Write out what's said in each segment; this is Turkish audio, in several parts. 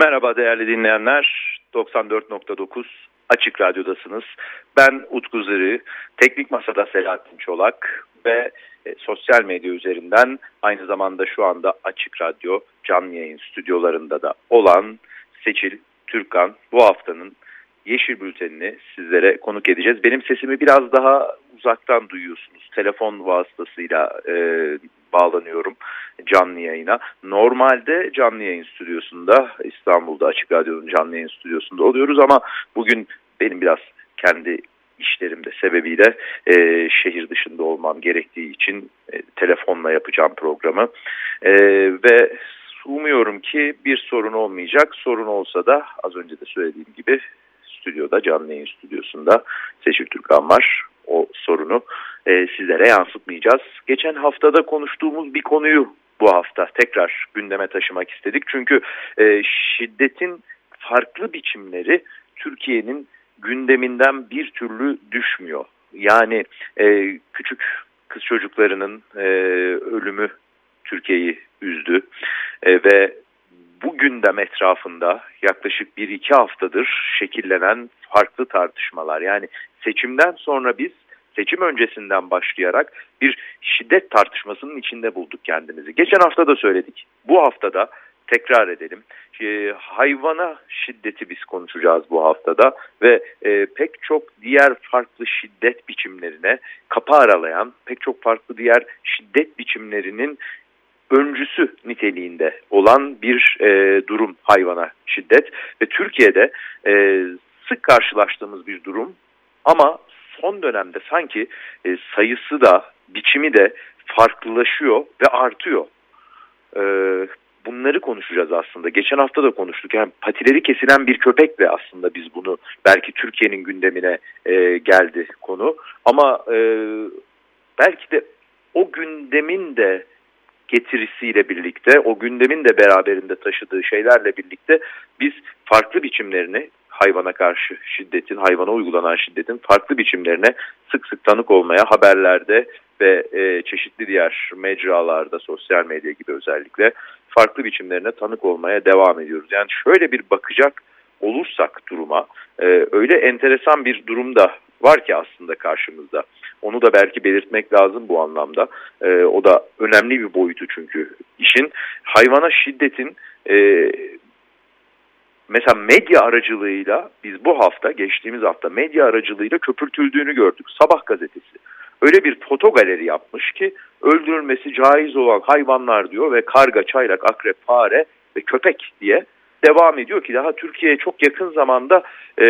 Merhaba değerli dinleyenler. 94.9 Açık Radyo'dasınız. Ben Utku Zırı, Teknik Masa'da Selahattin Çolak ve e, sosyal medya üzerinden aynı zamanda şu anda Açık Radyo canlı yayın stüdyolarında da olan Seçil Türkan bu haftanın Yeşil Bülteni'ni sizlere konuk edeceğiz. Benim sesimi biraz daha uzaktan duyuyorsunuz. Telefon vasıtasıyla e, bağlanıyorum canlı yayına. Normalde canlı yayın stüdyosunda İstanbul'da Açık Radyo'nun canlı yayın stüdyosunda oluyoruz ama bugün benim biraz kendi işlerimde sebebiyle e, şehir dışında olmam gerektiği için e, telefonla yapacağım programı e, ve umuyorum ki bir sorun olmayacak. Sorun olsa da az önce de söylediğim gibi stüdyoda canlı yayın stüdyosunda Seçil Türkan var. O sorunu e, sizlere yansıtmayacağız. Geçen haftada konuştuğumuz bir konuyu bu hafta tekrar gündeme taşımak istedik. Çünkü e, şiddetin farklı biçimleri Türkiye'nin gündeminden bir türlü düşmüyor. Yani e, küçük kız çocuklarının e, ölümü Türkiye'yi üzdü e, ve bu gündem etrafında yaklaşık bir iki haftadır şekillenen farklı tartışmalar yani seçimden sonra biz seçim öncesinden başlayarak bir şiddet tartışmasının içinde bulduk kendimizi. Geçen hafta da söyledik. Bu haftada tekrar edelim. E, hayvana şiddeti biz konuşacağız bu haftada ve e, pek çok diğer farklı şiddet biçimlerine kapı aralayan, pek çok farklı diğer şiddet biçimlerinin öncüsü niteliğinde olan bir e, durum hayvana şiddet ve Türkiye'de e, sık karşılaştığımız bir durum ama son dönemde sanki e, sayısı da biçimi de farklılaşıyor ve artıyor. E, bunları konuşacağız aslında. Geçen hafta da konuştuk. Yani patileri kesilen bir köpekle aslında biz bunu belki Türkiye'nin gündemine e, geldi konu. Ama e, belki de o gündemin de getirisiyle birlikte, o gündemin de beraberinde taşıdığı şeylerle birlikte biz farklı biçimlerini hayvana karşı şiddetin, hayvana uygulanan şiddetin farklı biçimlerine sık sık tanık olmaya haberlerde ve e, çeşitli diğer mecralarda, sosyal medya gibi özellikle farklı biçimlerine tanık olmaya devam ediyoruz. Yani şöyle bir bakacak olursak duruma, e, öyle enteresan bir durumda var ki aslında karşımızda. Onu da belki belirtmek lazım bu anlamda. E, o da önemli bir boyutu çünkü işin. Hayvana şiddetin e, mesela medya aracılığıyla biz bu hafta geçtiğimiz hafta medya aracılığıyla köpürtüldüğünü gördük. Sabah gazetesi öyle bir foto galeri yapmış ki öldürülmesi caiz olan hayvanlar diyor ve karga, çaylak, akrep, fare ve köpek diye devam ediyor ki daha Türkiye'ye çok yakın zamanda e,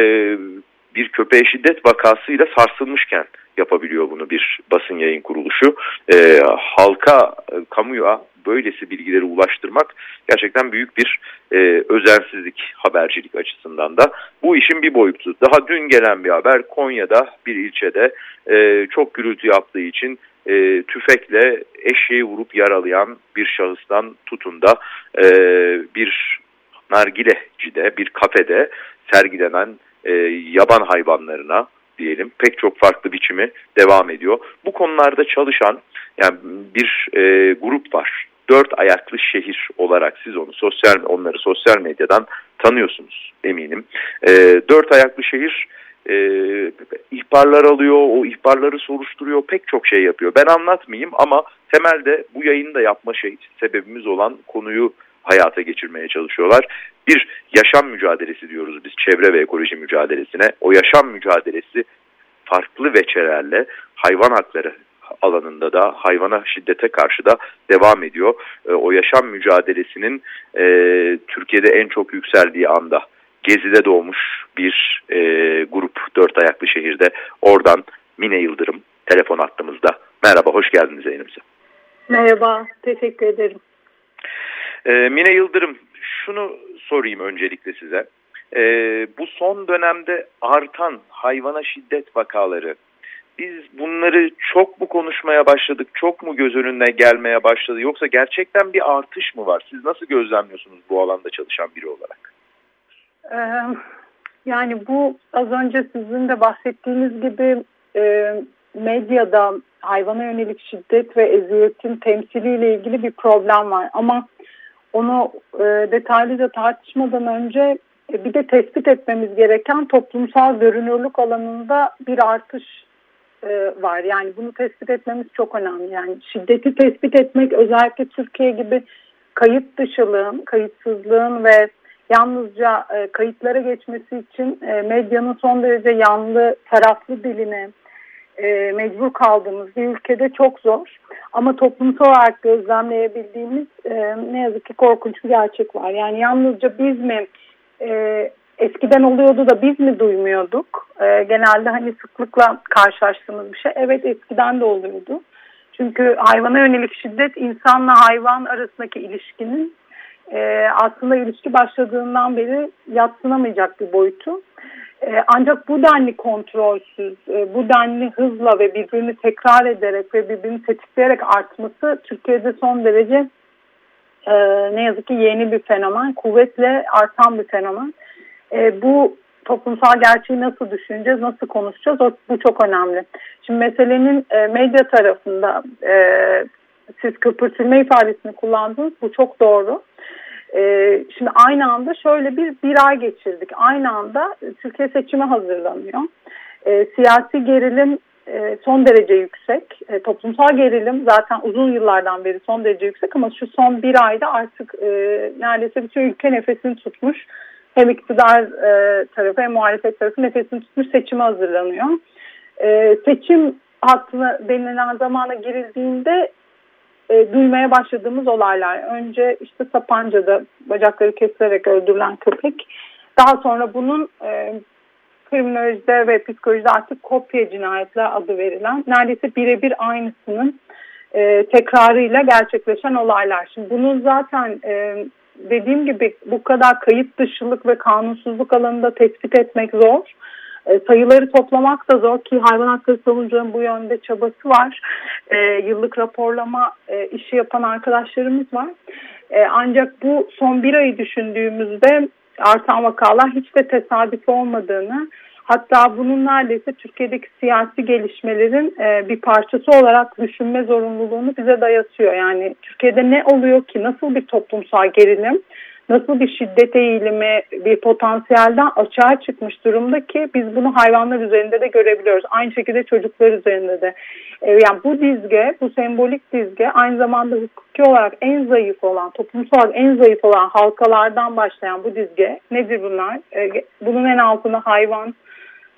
bir köpeğe şiddet vakasıyla sarsılmışken yapabiliyor bunu bir basın yayın kuruluşu. E, halka, kamuya böylesi bilgileri ulaştırmak gerçekten büyük bir e, özensizlik habercilik açısından da. Bu işin bir boyutu. Daha dün gelen bir haber Konya'da bir ilçede e, çok gürültü yaptığı için e, tüfekle eşeği vurup yaralayan bir şahıstan tutun da e, bir nargilecide, bir kafede sergilenen e, yaban hayvanlarına diyelim pek çok farklı biçimi devam ediyor. Bu konularda çalışan yani bir e, grup var. Dört ayaklı şehir olarak siz onu sosyal onları sosyal medyadan tanıyorsunuz eminim. E, dört ayaklı şehir e, ihbarlar alıyor, o ihbarları soruşturuyor, pek çok şey yapıyor. Ben anlatmayayım ama temelde bu yayını da yapma şey, sebebimiz olan konuyu hayata geçirmeye çalışıyorlar. Bir yaşam mücadelesi diyoruz biz çevre ve ekoloji mücadelesine. O yaşam mücadelesi farklı veçelerle hayvan hakları alanında da hayvana şiddete karşı da devam ediyor. E, o yaşam mücadelesinin e, Türkiye'de en çok yükseldiği anda Gezi'de doğmuş bir e, grup dört ayaklı şehirde. Oradan Mine Yıldırım telefon attığımızda. Merhaba, hoş geldiniz yayınımıza. Merhaba, teşekkür ederim. E, Mine Yıldırım, şunu sorayım öncelikle size. E, bu son dönemde artan hayvana şiddet vakaları, biz bunları çok mu konuşmaya başladık, çok mu göz önüne gelmeye başladı yoksa gerçekten bir artış mı var? Siz nasıl gözlemliyorsunuz bu alanda çalışan biri olarak? yani bu az önce sizin de bahsettiğiniz gibi e, medyada hayvana yönelik şiddet ve eziyetin temsiliyle ilgili bir problem var. Ama onu e, detaylıca tartışmadan önce e, bir de tespit etmemiz gereken toplumsal görünürlük alanında bir artış e, var. Yani bunu tespit etmemiz çok önemli. Yani şiddeti tespit etmek özellikle Türkiye gibi kayıt dışılığın, kayıtsızlığın ve yalnızca e, kayıtlara geçmesi için e, medyanın son derece yanlı, taraflı diline e, mecbur kaldığımız bir ülkede çok zor. Ama toplumsal olarak gözlemleyebildiğimiz e, ne yazık ki korkunç bir gerçek var. Yani yalnızca biz mi e, eskiden oluyordu da biz mi duymuyorduk? E, genelde hani sıklıkla karşılaştığımız bir şey. Evet eskiden de oluyordu. Çünkü hayvana yönelik şiddet insanla hayvan arasındaki ilişkinin e, aslında ilişki başladığından beri yatsınamayacak bir boyutu. E, ancak bu denli kontrolsüz, e, bu denli hızla ve birbirini tekrar ederek ve birbirini tetikleyerek artması Türkiye'de son derece e, ne yazık ki yeni bir fenomen, kuvvetle artan bir fenomen. Bu toplumsal gerçeği nasıl düşüneceğiz, nasıl konuşacağız bu çok önemli. Şimdi meselenin medya tarafında siz köpürtülme ifadesini kullandınız, bu çok doğru. E, şimdi aynı anda şöyle bir bir ay geçirdik. Aynı anda Türkiye seçime hazırlanıyor. E, siyasi gerilim e, son derece yüksek. E, toplumsal gerilim zaten uzun yıllardan beri son derece yüksek ama şu son bir ayda artık e, neredeyse bütün ülke nefesini tutmuş. Hem iktidar e, tarafı hem muhalefet tarafı nefesini tutmuş seçime hazırlanıyor. E, seçim hattına denilen zamana girildiğinde e, duymaya başladığımız olaylar. Önce işte Sapanca'da bacakları kesilerek öldürülen köpek. Daha sonra bunun e, kriminolojide ve psikolojide artık kopya cinayetler adı verilen neredeyse birebir aynısının e, tekrarıyla gerçekleşen olaylar. Şimdi bunun zaten e, dediğim gibi bu kadar kayıt dışılık ve kanunsuzluk alanında tespit etmek zor. E, sayıları toplamak da zor ki hayvan hakları savunucuların bu yönde çabası var. E, yıllık raporlama e, işi yapan arkadaşlarımız var. E, ancak bu son bir ayı düşündüğümüzde artan vakalar hiç de tesadüf olmadığını hatta bunun neredeyse Türkiye'deki siyasi gelişmelerin e, bir parçası olarak düşünme zorunluluğunu bize dayatıyor. Yani Türkiye'de ne oluyor ki nasıl bir toplumsal gerilim nasıl bir şiddet eğilimi, bir potansiyelden açığa çıkmış durumda ki biz bunu hayvanlar üzerinde de görebiliyoruz. Aynı şekilde çocuklar üzerinde de. E, yani bu dizge, bu sembolik dizge aynı zamanda hukuki olarak en zayıf olan, toplumsal olarak en zayıf olan halkalardan başlayan bu dizge nedir bunlar? E, bunun en altında hayvan,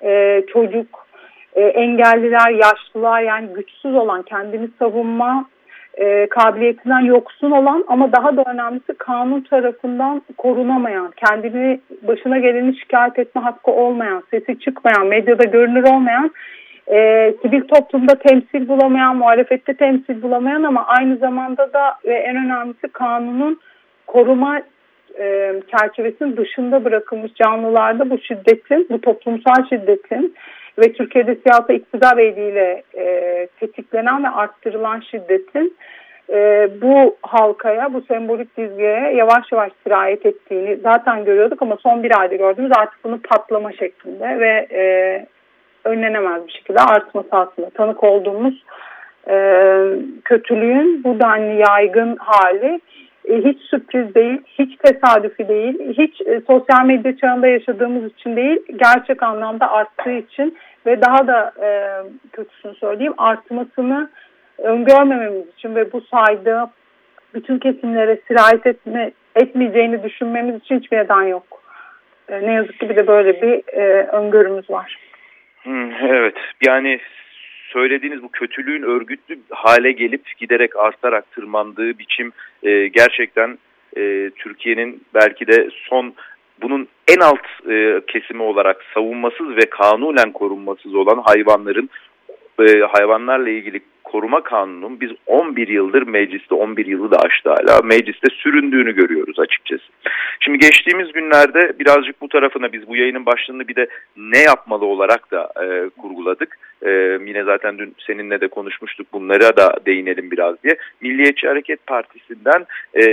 e, çocuk, engelliler, yaşlılar yani güçsüz olan, kendini savunma e, kabiliyetinden yoksun olan ama daha da önemlisi kanun tarafından korunamayan, kendini başına geleni şikayet etme hakkı olmayan, sesi çıkmayan, medyada görünür olmayan, e, sivil toplumda temsil bulamayan, muhalefette temsil bulamayan ama aynı zamanda da ve en önemlisi kanunun koruma e, çerçevesinin dışında bırakılmış canlılarda bu şiddetin, bu toplumsal şiddetin ve Türkiye'de siyasi iktidar eliyle e, tetiklenen ve arttırılan şiddetin e, bu halkaya, bu sembolik dizgeye yavaş yavaş sirayet ettiğini zaten görüyorduk ama son bir ayda gördüğümüz artık bunu patlama şeklinde ve e, önlenemez bir şekilde artması aslında. Tanık olduğumuz e, kötülüğün bu denli yaygın hali hiç sürpriz değil, hiç tesadüfi değil, hiç e, sosyal medya çağında yaşadığımız için değil, gerçek anlamda arttığı için ve daha da e, kötüsünü söyleyeyim artmasını öngörmememiz için ve bu sayda bütün kesimlere sirayet etme, etmeyeceğini düşünmemiz için hiçbir neden yok. E, ne yazık ki bir de böyle bir e, öngörümüz var. Evet yani söylediğiniz bu kötülüğün örgütlü hale gelip giderek artarak tırmandığı biçim e, gerçekten e, Türkiye'nin belki de son bunun en alt e, kesimi olarak savunmasız ve kanunen korunmasız olan hayvanların e, hayvanlarla ilgili koruma kanunun biz 11 yıldır mecliste 11 yılı da aştı hala mecliste süründüğünü görüyoruz açıkçası. Şimdi geçtiğimiz günlerde birazcık bu tarafına biz bu yayının başlığını bir de ne yapmalı olarak da e, kurguladık. E, yine zaten dün seninle de konuşmuştuk bunlara da değinelim biraz diye. Milliyetçi Hareket Partisi'nden e,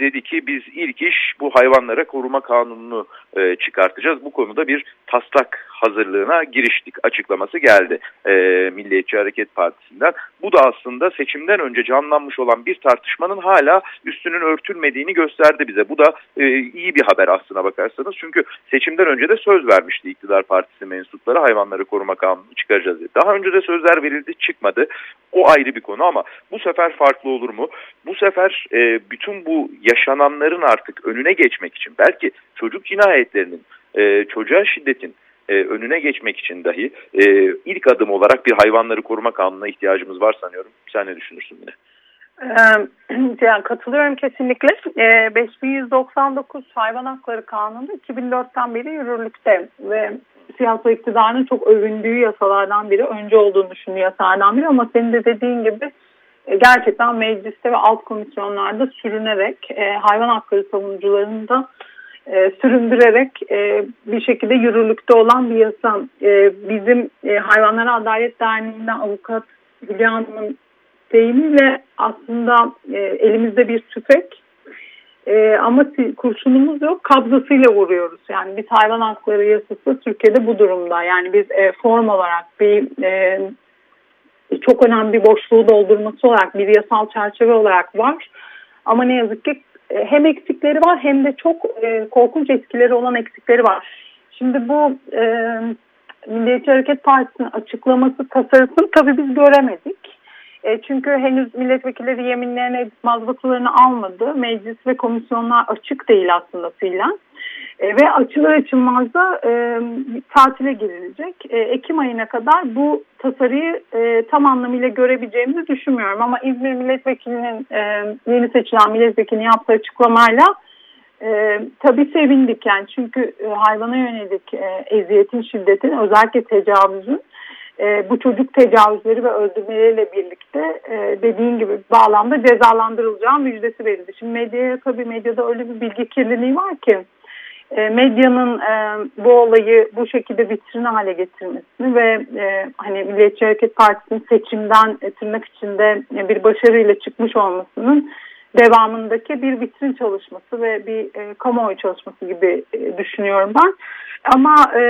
dedi ki biz ilk iş bu hayvanlara koruma kanununu e, çıkartacağız. Bu konuda bir taslak hazırlığına giriştik açıklaması geldi e, Milliyetçi Hareket Partisi'nden. Bu da aslında seçimden önce canlanmış olan bir tartışmanın hala üstünün örtülmediğini gösterdi bize. Bu da e, iyi bir haber aslına bakarsanız. Çünkü seçimden önce de söz vermişti iktidar partisi mensupları hayvanları koruma kanunu çıkaracağız diye. Daha önce de sözler verildi çıkmadı. O ayrı bir konu ama bu sefer farklı olur mu? Bu sefer e, bütün bu yaşananların artık önüne geçmek için belki çocuk cinayetlerinin, e, çocuğa şiddetin e, önüne geçmek için dahi e, ilk adım olarak bir hayvanları koruma kanununa ihtiyacımız var sanıyorum. Sen ne düşünürsün yine? Yani katılıyorum kesinlikle. 5199 Hayvan Hakları Kanunu 2004'ten beri yürürlükte ve siyasi iktidarın çok övündüğü yasalardan biri, önce olduğunu düşündüğü yasalardan biri ama senin de dediğin gibi gerçekten mecliste ve alt komisyonlarda sürünerek hayvan hakları savunucularını da e, süründürerek e, bir şekilde yürürlükte olan bir yasa. E, bizim e, Hayvanlara Adalet Derneği'nden avukat Hülya Hanım'ın deyimiyle aslında e, elimizde bir tüfek e, ama kurşunumuz yok kabzasıyla vuruyoruz. Yani biz hayvan hakları yasası Türkiye'de bu durumda. Yani biz e, form olarak bir e, çok önemli bir boşluğu doldurması olarak bir yasal çerçeve olarak var. Ama ne yazık ki e, hem eksikleri var hem de çok e, korkunç etkileri olan eksikleri var. Şimdi bu e, Milliyetçi Hareket Partisi'nin açıklaması tasarısını tabii biz göremedik. E, çünkü henüz milletvekilleri yeminlerini mazbatlarını almadı. Meclis ve komisyonlar açık değil aslında fiilen. E, ve açılır açılmaz da e, tatile girilecek. E, Ekim ayına kadar bu tasarıyı e, tam anlamıyla görebileceğimizi düşünmüyorum. Ama İzmir Milletvekili'nin e, yeni seçilen milletvekilinin yaptığı açıklamayla e, tabii sevindik yani çünkü e, hayvana yönelik e, eziyetin, şiddetin özellikle tecavüzün e, bu çocuk tecavüzleri ve öldürmeleriyle birlikte e, dediğin gibi bağlamda cezalandırılacağı müjdesi verildi. Şimdi medyaya tabii medyada öyle bir bilgi kirliliği var ki e, medyanın e, bu olayı bu şekilde vitrin hale getirmesini ve e, hani Milliyetçi Hareket Partisi'nin seçimden e, tırnak içinde e, bir başarıyla çıkmış olmasının devamındaki bir vitrin çalışması ve bir e, kamuoyu çalışması gibi e, düşünüyorum ben. Ama e,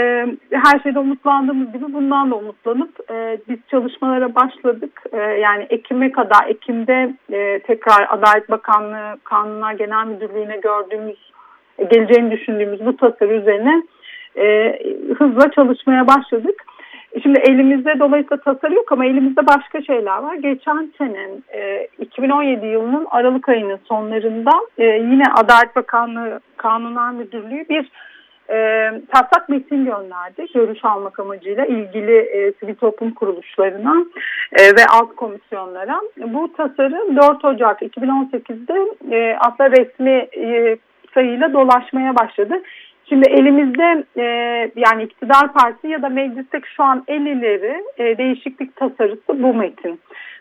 her şeyde umutlandığımız gibi bundan da umutlanıp e, biz çalışmalara başladık. E, yani Ekim'e kadar, Ekim'de e, tekrar Adalet Bakanlığı Kanunlar Genel Müdürlüğü'ne gördüğümüz geleceğini düşündüğümüz bu tasarı üzerine e, hızla çalışmaya başladık. Şimdi elimizde dolayısıyla tasarı yok ama elimizde başka şeyler var. Geçen sene e, 2017 yılının Aralık ayının sonlarında e, yine Adalet Bakanlığı Kanunlar Müdürlüğü bir e, taslak metin gönderdi. Görüş almak amacıyla ilgili e, sivil toplum kuruluşlarına e, ve alt komisyonlara. Bu tasarı 4 Ocak 2018'de e, hatta resmi e, sayıyla dolaşmaya başladı. Şimdi elimizde e, yani iktidar partisi ya da meclisteki şu an el ileri e, değişiklik tasarısı bu metin.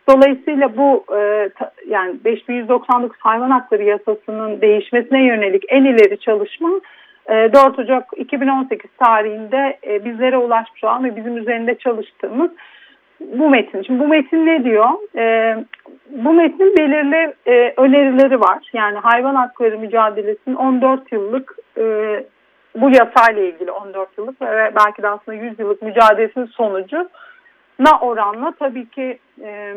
Dolayısıyla bu e, ta, yani 5199 hayvan hakları yasasının değişmesine yönelik en ileri çalışma 4 Ocak 2018 tarihinde e, bizlere ulaşmış olan ve bizim üzerinde çalıştığımız bu metin. Şimdi bu metin ne diyor? E, bu metnin belirli e, önerileri var. Yani hayvan hakları mücadelesinin 14 yıllık e, bu yasayla ilgili 14 yıllık ve belki de aslında 100 yıllık mücadelesinin sonucu na oranla tabii ki e,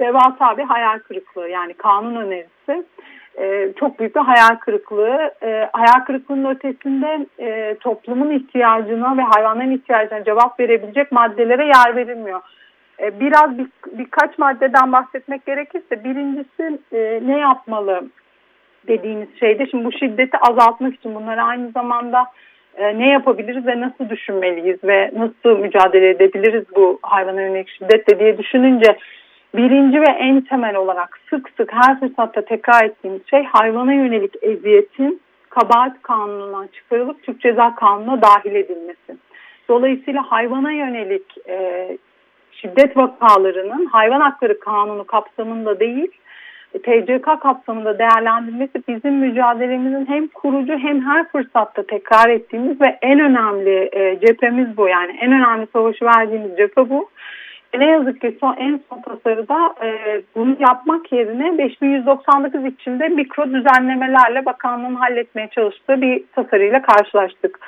devasa bir hayal kırıklığı yani kanun önerisi e, çok büyük bir hayal kırıklığı. E, hayal kırıklığının ötesinde e, toplumun ihtiyacına ve hayvanların ihtiyacına cevap verebilecek maddelere yer verilmiyor. E, biraz bir, birkaç maddeden bahsetmek gerekirse birincisi e, ne yapmalı dediğimiz şeyde şimdi bu şiddeti azaltmak için bunları aynı zamanda e, ne yapabiliriz ve nasıl düşünmeliyiz ve nasıl mücadele edebiliriz bu hayvana yönelik şiddetle diye düşününce birinci ve en temel olarak sık sık her fırsatta tekrar ettiğimiz şey hayvana yönelik eziyetin kabahat kanunundan çıkarılıp Türk Ceza Kanunu'na dahil edilmesi. Dolayısıyla hayvana yönelik e, şiddet vakalarının hayvan hakları kanunu kapsamında değil, TCK kapsamında değerlendirilmesi bizim mücadelemizin hem kurucu hem her fırsatta tekrar ettiğimiz ve en önemli e, cephemiz bu. Yani en önemli savaşı verdiğimiz cephe bu. Ne yazık ki son, en son tasarıda e, bunu yapmak yerine 5199 içinde mikro düzenlemelerle bakanlığın halletmeye çalıştığı bir tasarıyla karşılaştık.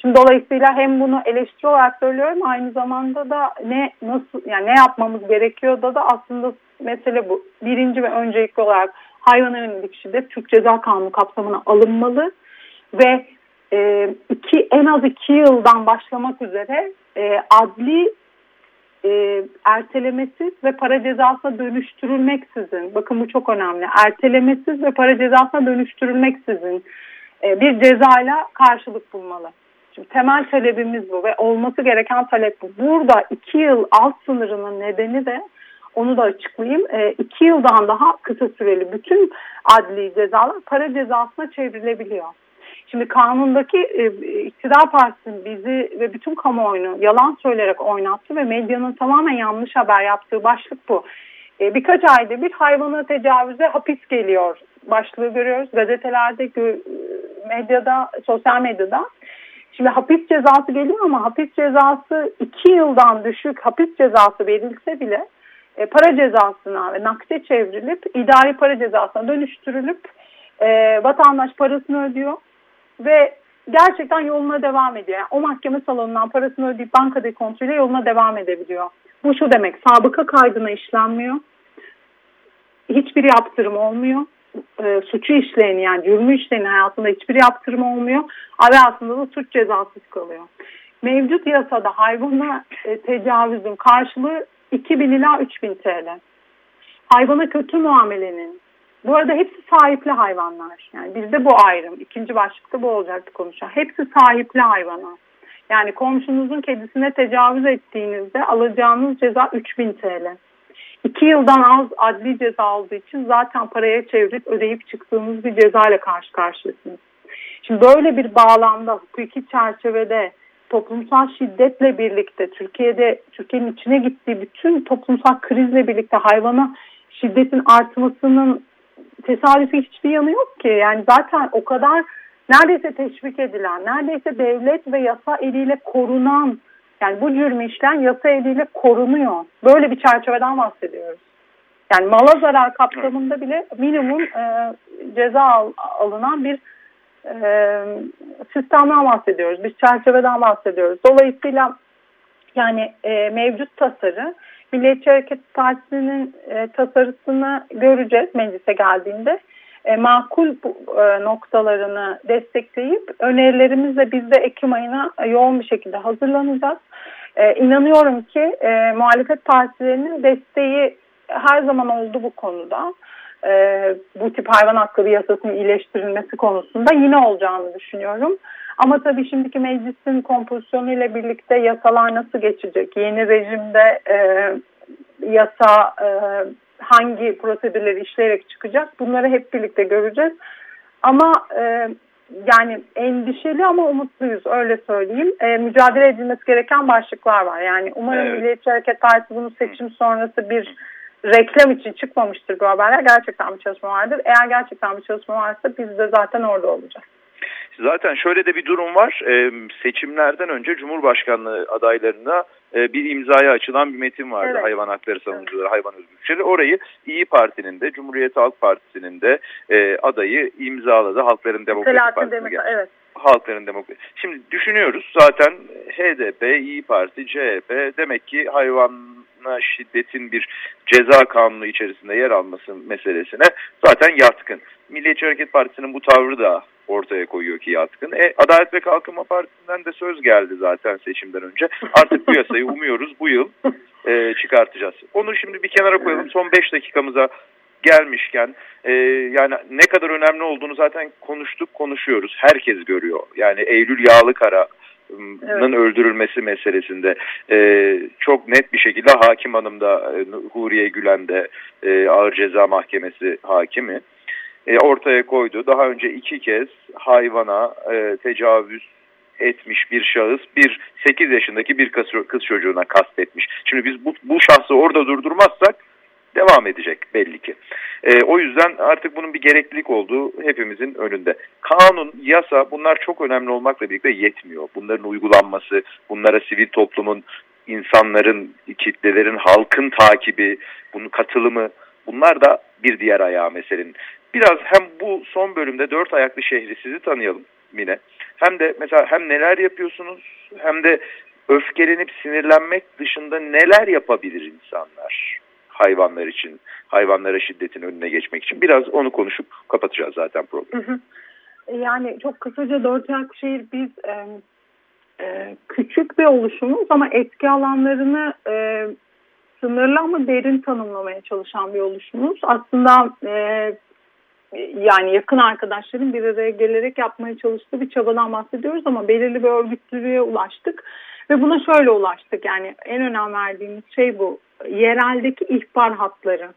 Şimdi dolayısıyla hem bunu eleştiri olarak söylüyorum aynı zamanda da ne nasıl yani ne yapmamız gerekiyor da da aslında mesele bu. Birinci ve öncelikli olarak hayvana yönelik şiddet Türk Ceza Kanunu kapsamına alınmalı ve e, iki en az iki yıldan başlamak üzere e, adli e, ertelemesiz ve para cezasına dönüştürülmeksizin bakın bu çok önemli ertelemesiz ve para cezasına dönüştürülmeksizin e, bir cezayla karşılık bulmalı. Şimdi temel talebimiz bu ve olması gereken talep bu. Burada iki yıl alt sınırının nedeni de onu da açıklayayım. E, iki yıldan daha kısa süreli bütün adli cezalar para cezasına çevrilebiliyor. Şimdi kanundaki e, iktidar partisinin bizi ve bütün kamuoyunu yalan söyleyerek oynattı ve medyanın tamamen yanlış haber yaptığı başlık bu. E, birkaç ayda bir hayvana tecavüze hapis geliyor başlığı görüyoruz. Gazetelerde, medyada, sosyal medyada. Şimdi hapis cezası geliyor ama hapis cezası iki yıldan düşük hapis cezası verilse bile e, para cezasına ve nakde çevrilip idari para cezasına dönüştürülüp e, vatandaş parasını ödüyor ve gerçekten yoluna devam ediyor. Yani o mahkeme salonundan parasını ödeyip bankadaki kontrolüyle yoluna devam edebiliyor. Bu şu demek sabıka kaydına işlenmiyor. Hiçbir yaptırım olmuyor. E, suçu işleyeni yani cürmü işleyeni hayatında hiçbir yaptırım olmuyor. Ve aslında da suç cezasız kalıyor. Mevcut yasada hayvana e, tecavüzün karşılığı 2000 ila 3000 TL. Hayvana kötü muamelenin bu arada hepsi sahipli hayvanlar. Yani bizde bu ayrım. İkinci başlıkta bu olacaktı konuşan. Hepsi sahipli hayvanlar. Yani komşunuzun kedisine tecavüz ettiğinizde alacağınız ceza 3000 TL. İki yıldan az adli ceza olduğu için zaten paraya çevirip ödeyip çıktığınız bir ceza ile karşı karşıyasınız. Şimdi böyle bir bağlamda hukuki çerçevede toplumsal şiddetle birlikte Türkiye'de Türkiye'nin içine gittiği bütün toplumsal krizle birlikte hayvana şiddetin artmasının tesadüfi hiçbir yanı yok ki. Yani zaten o kadar neredeyse teşvik edilen, neredeyse devlet ve yasa eliyle korunan, yani bu cürmü işlen yasa eliyle korunuyor. Böyle bir çerçeveden bahsediyoruz. Yani mala zarar kapsamında bile minimum e, ceza al, alınan bir e, sistemden bahsediyoruz. Bir çerçeveden bahsediyoruz. Dolayısıyla yani e, mevcut tasarı Milliyetçi Hareket Partisi'nin e, tasarısını göreceğiz meclise geldiğinde. E, makul e, noktalarını destekleyip önerilerimizle biz de Ekim ayına yoğun bir şekilde hazırlanacağız. E, inanıyorum ki e, muhalefet partilerinin desteği her zaman oldu bu konuda. E, bu tip hayvan hakları yasasının iyileştirilmesi konusunda yine olacağını düşünüyorum. Ama tabii şimdiki meclisin kompozisyonu ile birlikte yasalar nasıl geçecek? Yeni rejimde e, yasa e, hangi prosedürleri işleyerek çıkacak? Bunları hep birlikte göreceğiz. Ama e, yani endişeli ama umutluyuz öyle söyleyeyim. E, mücadele edilmesi gereken başlıklar var. Yani umarım evet. Milliyetçi Hareket Partisi bunu seçim sonrası bir reklam için çıkmamıştır bu haberler. Gerçekten bir çalışma vardır. Eğer gerçekten bir çalışma varsa biz de zaten orada olacağız. Zaten şöyle de bir durum var. E, seçimlerden önce Cumhurbaşkanlığı adaylarına e, bir imzaya açılan bir metin vardı. Evet. Hayvan hakları savunucuları, evet. hayvan özgürlükçileri. Orayı İyi Parti'nin de Cumhuriyet Halk Partisi'nin de e, adayı imzaladı. Halkların Demokrasi Partisi'ne geldi. Evet. Halkların Demokrasi. Şimdi düşünüyoruz zaten HDP, İyi Parti, CHP demek ki hayvana şiddetin bir ceza kanunu içerisinde yer alması meselesine zaten yatkın. Milliyetçi Hareket Partisi'nin bu tavrı da ortaya koyuyor ki yatkın. E, Adalet ve Kalkınma Partisi'nden de söz geldi zaten seçimden önce. Artık bu yasayı umuyoruz bu yıl e, çıkartacağız. Onu şimdi bir kenara koyalım. Son 5 dakikamıza gelmişken e, yani ne kadar önemli olduğunu zaten konuştuk konuşuyoruz. Herkes görüyor. Yani Eylül Yağlıkara evet. öldürülmesi meselesinde e, çok net bir şekilde hakim hanım da e, Huriye Gülen de e, Ağır Ceza Mahkemesi hakimi e, ortaya koydu. Daha önce iki kez hayvana e, tecavüz etmiş bir şahıs bir 8 yaşındaki bir kız, çocuğuna kastetmiş. Şimdi biz bu, bu şahsı orada durdurmazsak devam edecek belli ki. E, o yüzden artık bunun bir gereklilik olduğu hepimizin önünde. Kanun, yasa bunlar çok önemli olmakla birlikte yetmiyor. Bunların uygulanması, bunlara sivil toplumun, insanların, kitlelerin, halkın takibi, bunun katılımı bunlar da bir diğer ayağı meselenin. Biraz hem bu son bölümde dört ayaklı şehri sizi tanıyalım Mine. Hem de mesela hem neler yapıyorsunuz hem de öfkelenip sinirlenmek dışında neler yapabilir insanlar hayvanlar için, hayvanlara şiddetin önüne geçmek için. Biraz onu konuşup kapatacağız zaten programı. Yani çok kısaca dört ayaklı şehir biz e, e, küçük bir oluşumuz ama etki alanlarını e, sınırlı ama derin tanımlamaya çalışan bir oluşumuz. Aslında e, yani yakın arkadaşların bir araya gelerek yapmaya çalıştığı bir çabadan bahsediyoruz ama belirli bir örgütlülüğe ulaştık. Ve buna şöyle ulaştık yani en önem verdiğimiz şey bu yereldeki ihbar hatları.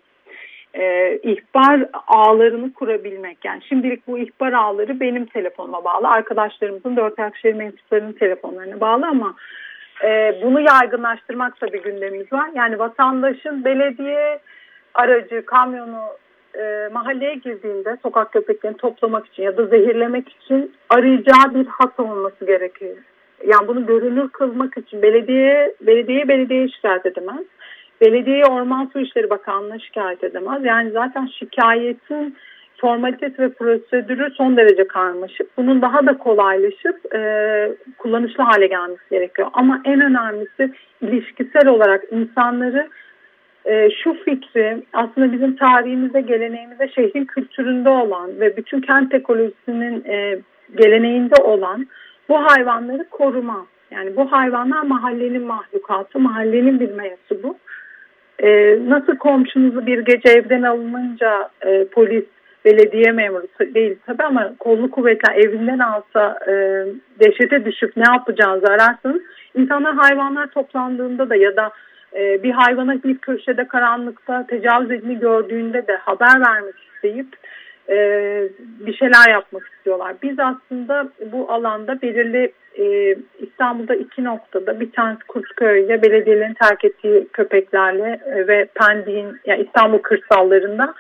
Ee, ihbar ağlarını kurabilmek yani şimdilik bu ihbar ağları benim telefonuma bağlı arkadaşlarımızın dört akşehir mensuplarının telefonlarına bağlı ama e, bunu yaygınlaştırmak da bir gündemimiz var yani vatandaşın belediye aracı kamyonu e, mahalleye girdiğinde sokak köpeklerini toplamak için ya da zehirlemek için arayacağı bir hat olması gerekiyor. Yani bunu görünür kılmak için belediye belediye belediye şikayet edemez. Belediye Orman Su İşleri Bakanlığı'na şikayet edemez. Yani zaten şikayetin formalitesi ve prosedürü son derece karmaşık. Bunun daha da kolaylaşıp e, kullanışlı hale gelmesi gerekiyor. Ama en önemlisi ilişkisel olarak insanları e, şu fikri aslında bizim tarihimizde, geleneğimizde, şehrin kültüründe olan ve bütün kent ekolojisinin e, geleneğinde olan bu hayvanları koruma. Yani bu hayvanlar mahallenin mahlukatı, mahallenin bir mensubu. E, nasıl komşunuzu bir gece evden alınınca e, polis, belediye memuru değil tabii ama kollu kuvvetler evinden alsa e, dehşete düşüp ne yapacağınızı ararsanız insanlar hayvanlar toplandığında da ya da e, bir hayvana bir köşede karanlıkta tecavüz edildiğini gördüğünde de haber vermek isteyip e, bir şeyler yapmak istiyorlar. Biz aslında bu alanda belirli e, İstanbul'da iki noktada bir tanesi Kurtköy'de belediyelerin terk ettiği köpeklerle e, ve Pendik'in yani İstanbul kırsallarında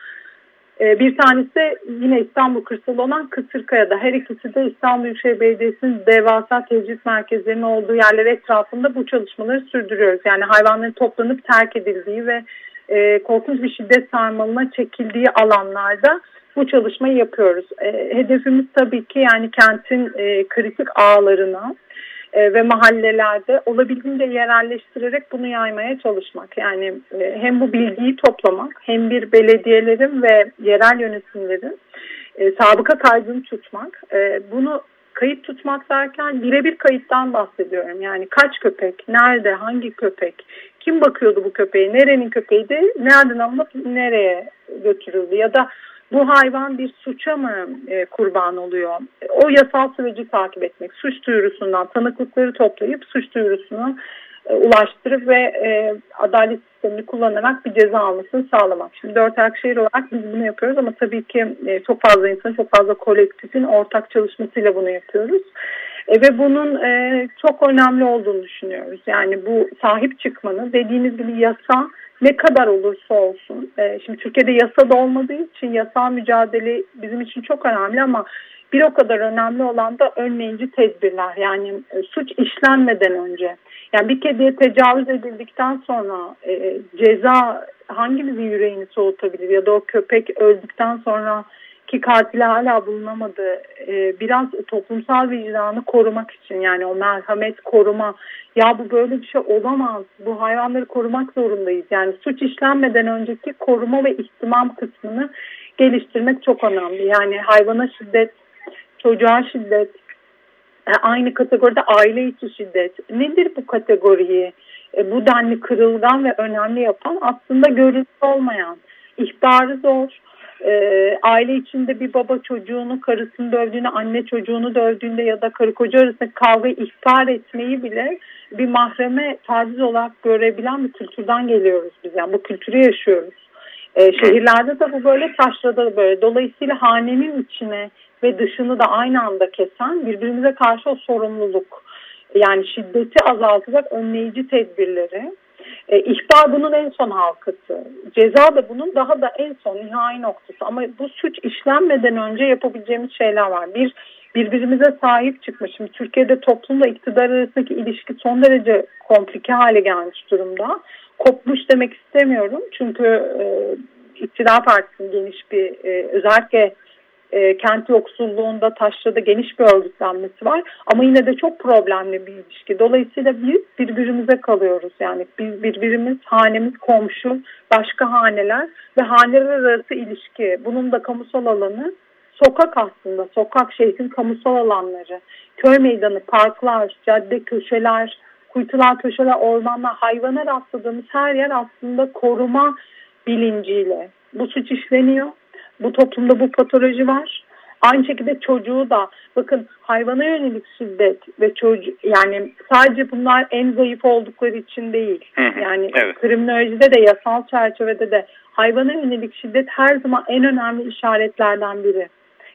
bir tanesi yine İstanbul kırsalı olan Kısırkaya'da. Her ikisi de İstanbul Büyükşehir Belediyesi'nin devasa tecrit merkezlerinin olduğu yerler etrafında bu çalışmaları sürdürüyoruz. Yani hayvanların toplanıp terk edildiği ve e, korkunç bir şiddet sarmalına çekildiği alanlarda bu çalışmayı yapıyoruz. E, hedefimiz tabii ki yani kentin e, kritik ağlarına e, ve mahallelerde olabildiğince yerelleştirerek bunu yaymaya çalışmak. Yani e, hem bu bilgiyi toplamak hem bir belediyelerin ve yerel yönetimlerin e, sabıka kaydını tutmak. Bunu kayıt tutmak derken birebir kayıttan bahsediyorum. Yani kaç köpek, nerede, hangi köpek, kim bakıyordu bu köpeğe, nerenin köpeğiydi, nereden alınıp nereye götürüldü ya da bu hayvan bir suça mı e, kurban oluyor? O yasal süreci takip etmek, suç duyurusundan tanıklıkları toplayıp suç duyurusunu e, ulaştırıp ve e, adalet sistemini kullanarak bir ceza almasını sağlamak. Şimdi dört şehir olarak biz bunu yapıyoruz ama tabii ki e, çok fazla insan, çok fazla kolektifin ortak çalışmasıyla bunu yapıyoruz. E, ve bunun e, çok önemli olduğunu düşünüyoruz. Yani bu sahip çıkmanın dediğiniz gibi yasa ne kadar olursa olsun. E, şimdi Türkiye'de yasa da olmadığı için yasal mücadele bizim için çok önemli ama bir o kadar önemli olan da önleyici tedbirler. Yani e, suç işlenmeden önce. Yani bir kediye tecavüz edildikten sonra e, ceza hangimizin yüreğini soğutabilir ya da o köpek öldükten sonra ki katili hala bulunamadı. E, biraz toplumsal vicdanı korumak için yani o merhamet koruma ya bu böyle bir şey olamaz. Bu hayvanları korumak zorundayız. Yani suç işlenmeden önceki koruma ve ihtimam kısmını geliştirmek çok önemli. Yani hayvana şiddet, çocuğa şiddet, e, aynı kategoride aile içi şiddet. Nedir bu kategoriyi? E, bu denli kırılgan ve önemli yapan aslında görüntü olmayan, ihbarı zor, e, aile içinde bir baba çocuğunu, karısını dövdüğünde, anne çocuğunu dövdüğünde ya da karı koca arasında kavga ihbar etmeyi bile bir mahreme taciz olarak görebilen bir kültürden geliyoruz biz. Yani bu kültürü yaşıyoruz. E, şehirlerde de bu böyle, taşrada da böyle. Dolayısıyla hanenin içine ve dışını da aynı anda kesen birbirimize karşı o sorumluluk. Yani şiddeti azaltacak önleyici tedbirleri E, ihbar bunun en son halkası. Ceza da bunun daha da en son nihai noktası. Ama bu suç işlenmeden önce yapabileceğimiz şeyler var. Bir birbirimize sahip çıkma. Şimdi Türkiye'de toplumla iktidar arasındaki ilişki son derece komplike hale gelmiş durumda. Kopmuş demek istemiyorum. Çünkü e, iktidar partisinin geniş bir e, özellikle e, kent yoksulluğunda taşrada geniş bir örgütlenmesi var. Ama yine de çok problemli bir ilişki. Dolayısıyla biz birbirimize kalıyoruz. Yani biz birbirimiz, hanemiz, komşu, başka haneler ve haneler arası ilişki. Bunun da kamusal alanı sokak aslında. Sokak şehrin kamusal alanları. Köy meydanı, parklar, cadde, köşeler, kuytular, köşeler, ormanlar, hayvana rastladığımız her yer aslında koruma bilinciyle. Bu suç işleniyor bu toplumda bu patoloji var. Aynı şekilde çocuğu da bakın hayvana yönelik şiddet ve çocuk yani sadece bunlar en zayıf oldukları için değil. Yani evet. kriminolojide de yasal çerçevede de hayvana yönelik şiddet her zaman en önemli işaretlerden biri.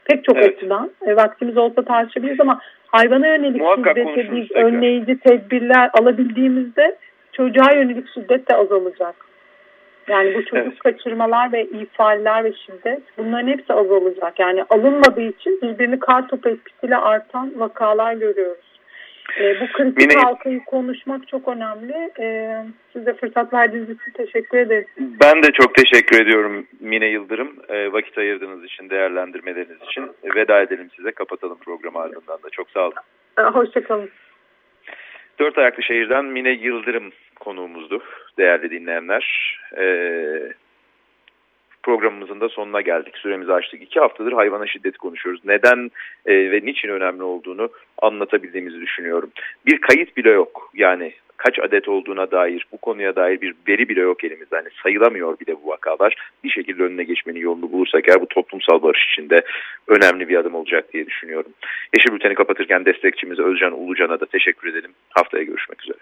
Pek çok evet. açıdan e, vaktimiz olsa tartışabiliriz ama hayvana yönelik Muhakkak şiddete biz önleyici tedbirler alabildiğimizde çocuğa yönelik şiddet de azalacak. Yani bu çocuk evet. kaçırmalar ve ifaller ve şiddet bunların hepsi azalacak. Yani alınmadığı için birbirini kar topu etkisiyle artan vakalar görüyoruz. E, bu kritik Mine... halkayı konuşmak çok önemli. E, size fırsat verdiğiniz için teşekkür ederim. Ben de çok teşekkür ediyorum Mine Yıldırım. E, vakit ayırdığınız için, değerlendirmeleriniz için. E, veda edelim size. Kapatalım programı ardından da. Çok sağ olun. E, Hoşçakalın. Dört ayaklı şehirden Mine Yıldırım konuğumuzdu değerli dinleyenler. Ee, programımızın da sonuna geldik. Süremizi açtık. İki haftadır hayvana şiddet konuşuyoruz. Neden e, ve niçin önemli olduğunu anlatabildiğimizi düşünüyorum. Bir kayıt bile yok. Yani kaç adet olduğuna dair, bu konuya dair bir veri bile yok elimizde. Hani sayılamıyor bile bu vakalar. Bir şekilde önüne geçmenin yolunu bulursak eğer bu toplumsal barış içinde önemli bir adım olacak diye düşünüyorum. Yeşil Bülten'i kapatırken destekçimiz Özcan Ulucan'a da teşekkür edelim. Haftaya görüşmek üzere.